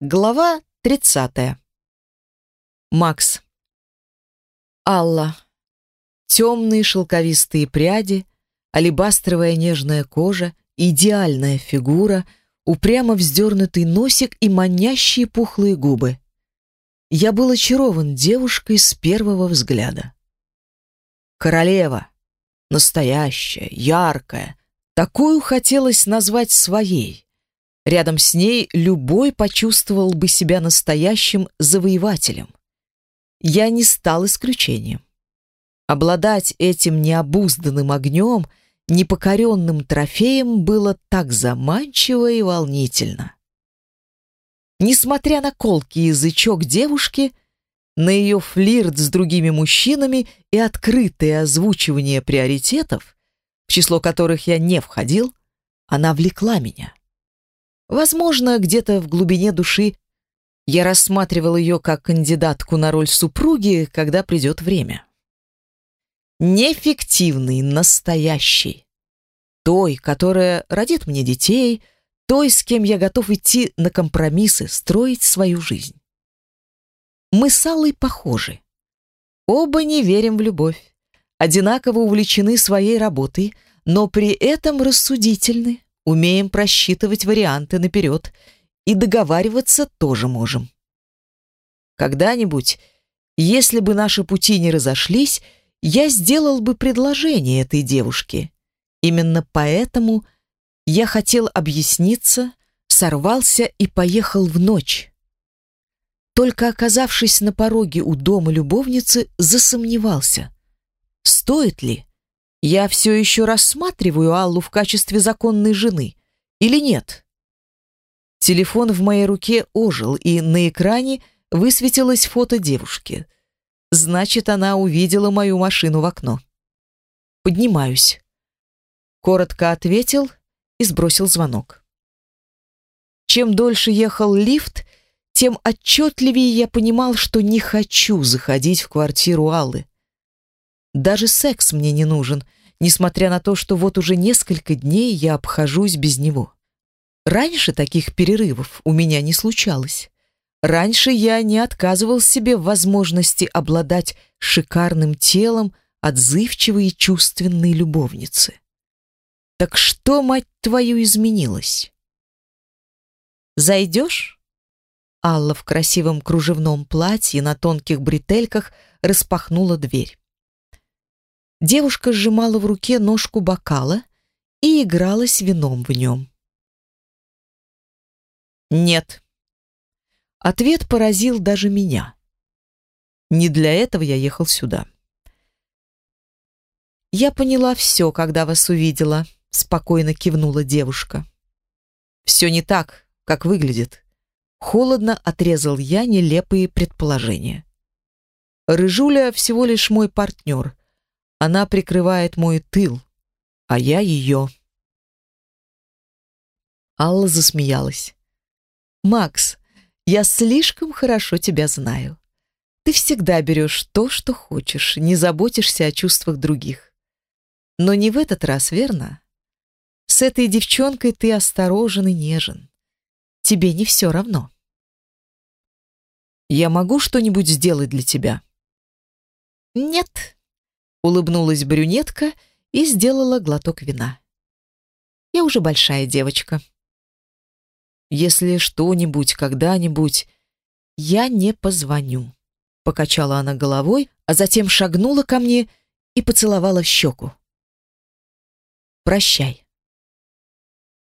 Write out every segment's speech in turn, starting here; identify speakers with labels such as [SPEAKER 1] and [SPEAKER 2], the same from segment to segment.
[SPEAKER 1] Глава 30. Макс. Алла. Темные шелковистые пряди, алебастровая нежная кожа, идеальная фигура, упрямо вздернутый носик и манящие пухлые губы. Я был очарован девушкой с первого взгляда. Королева. Настоящая, яркая. Такую хотелось назвать своей. Рядом с ней любой почувствовал бы себя настоящим завоевателем. Я не стал исключением. Обладать этим необузданным огнем, непокоренным трофеем было так заманчиво и волнительно. Несмотря на колкий язычок девушки, на ее флирт с другими мужчинами и открытое озвучивание приоритетов, в число которых я не входил, она влекла меня. Возможно, где-то в глубине души я рассматривал ее как кандидатку на роль супруги, когда придет время. Нефиктивный, настоящий. Той, которая родит мне детей, той, с кем я готов идти на компромиссы, строить свою жизнь. Мы с Аллой похожи. Оба не верим в любовь, одинаково увлечены своей работой, но при этом рассудительны, умеем просчитывать варианты наперед и договариваться тоже можем. Когда-нибудь, если бы наши пути не разошлись, я сделал бы предложение этой девушке. Именно поэтому я хотел объясниться, сорвался и поехал в ночь. Только оказавшись на пороге у дома любовницы, засомневался. Стоит ли? Я все еще рассматриваю Аллу в качестве законной жены или нет? Телефон в моей руке ожил, и на экране высветилось фото девушки. Значит, она увидела мою машину в окно. Поднимаюсь. Коротко ответил и сбросил звонок. Чем дольше ехал лифт, тем отчетливее я понимал, что не хочу заходить в квартиру Аллы. Даже секс мне не нужен, несмотря на то, что вот уже несколько дней я обхожусь без него. Раньше таких перерывов у меня не случалось. Раньше я не отказывал себе в возможности обладать шикарным телом отзывчивой и чувственной любовницы. Так что, мать твою, изменилось? Зайдешь? Алла в красивом кружевном платье на тонких бретельках распахнула дверь. Девушка сжимала в руке ножку бокала и игралась вином в нем. Нет. Ответ поразил даже меня. Не для этого я ехал сюда. Я поняла все, когда вас увидела, спокойно кивнула девушка. Все не так, как выглядит. Холодно отрезал я нелепые предположения. Рыжуля всего лишь мой партнер, она прикрывает мой тыл, а я ее. Алла засмеялась. «Макс, я слишком хорошо тебя знаю. Ты всегда берешь то, что хочешь, не заботишься о чувствах других. Но не в этот раз, верно? С этой девчонкой ты осторожен и нежен. Тебе не все равно. Я могу что-нибудь сделать для тебя? Нет, Улыбнулась брюнетка и сделала глоток вина. Я уже большая девочка. Если что-нибудь когда-нибудь, я не позвоню. Покачала она головой, а затем шагнула ко мне и поцеловала в щеку. Прощай.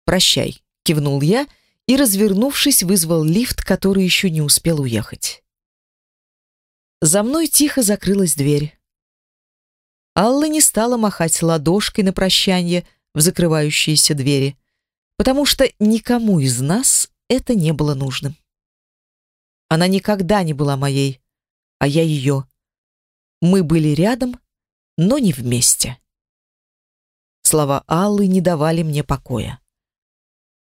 [SPEAKER 1] Прощай, кивнул я и, развернувшись, вызвал лифт, который еще не успел уехать. За мной тихо закрылась дверь. Алла не стала махать ладошкой на прощание в закрывающиеся двери, потому что никому из нас это не было нужным. Она никогда не была моей, а я ее. Мы были рядом, но не вместе. Слова Аллы не давали мне покоя.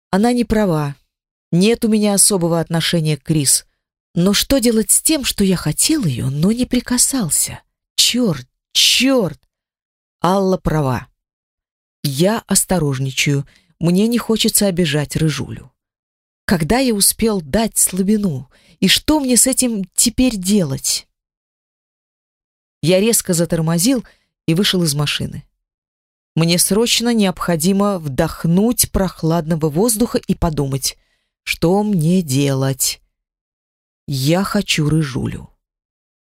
[SPEAKER 1] Она не права. Нет у меня особого отношения к Крис. Но что делать с тем, что я хотел ее, но не прикасался? Черт, Черт! Алла права. Я осторожничаю. Мне не хочется обижать Рыжулю. Когда я успел дать слабину? И что мне с этим теперь делать? Я резко затормозил и вышел из машины. Мне срочно необходимо вдохнуть прохладного воздуха и подумать, что мне делать. Я хочу рыжулю.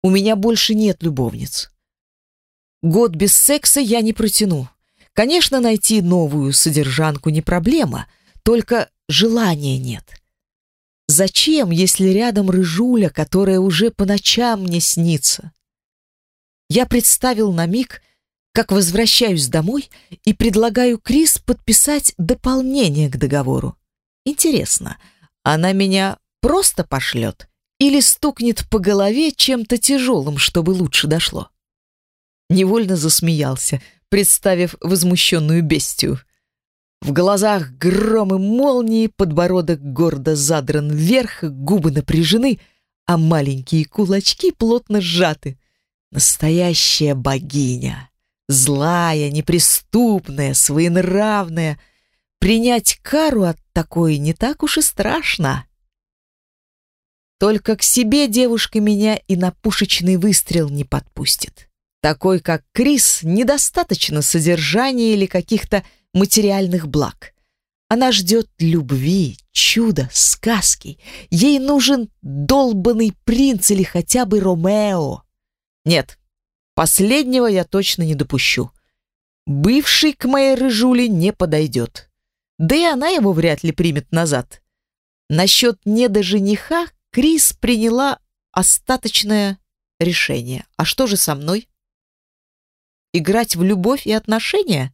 [SPEAKER 1] У меня больше нет любовниц. Год без секса я не протяну. Конечно, найти новую содержанку не проблема, только желания нет. Зачем, если рядом рыжуля, которая уже по ночам мне снится? Я представил на миг, как возвращаюсь домой и предлагаю Крис подписать дополнение к договору. Интересно, она меня просто пошлет или стукнет по голове чем-то тяжелым, чтобы лучше дошло? Невольно засмеялся, представив возмущенную бестию. В глазах гром и молнии, подбородок гордо задран вверх, губы напряжены, а маленькие кулачки плотно сжаты. Настоящая богиня. Злая, неприступная, своенравная. Принять кару от такой не так уж и страшно. Только к себе девушка меня и на пушечный выстрел не подпустит. Такой, как Крис, недостаточно содержания или каких-то материальных благ. Она ждет любви, чуда, сказки. Ей нужен долбанный принц или хотя бы Ромео. Нет, последнего я точно не допущу. Бывший к моей рыжуле не подойдет. Да и она его вряд ли примет назад. Насчет недожениха Крис приняла остаточное решение. А что же со мной? Играть в любовь и отношения?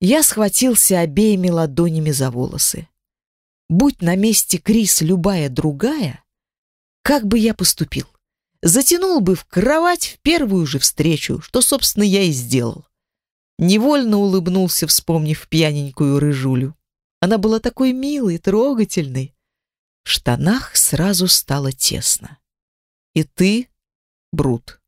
[SPEAKER 1] Я схватился обеими ладонями за волосы. Будь на месте Крис любая другая, как бы я поступил? Затянул бы в кровать в первую же встречу, что, собственно, я и сделал. Невольно улыбнулся, вспомнив пьяненькую рыжулю. Она была такой милой, трогательной. В штанах сразу стало тесно. И ты, Брут,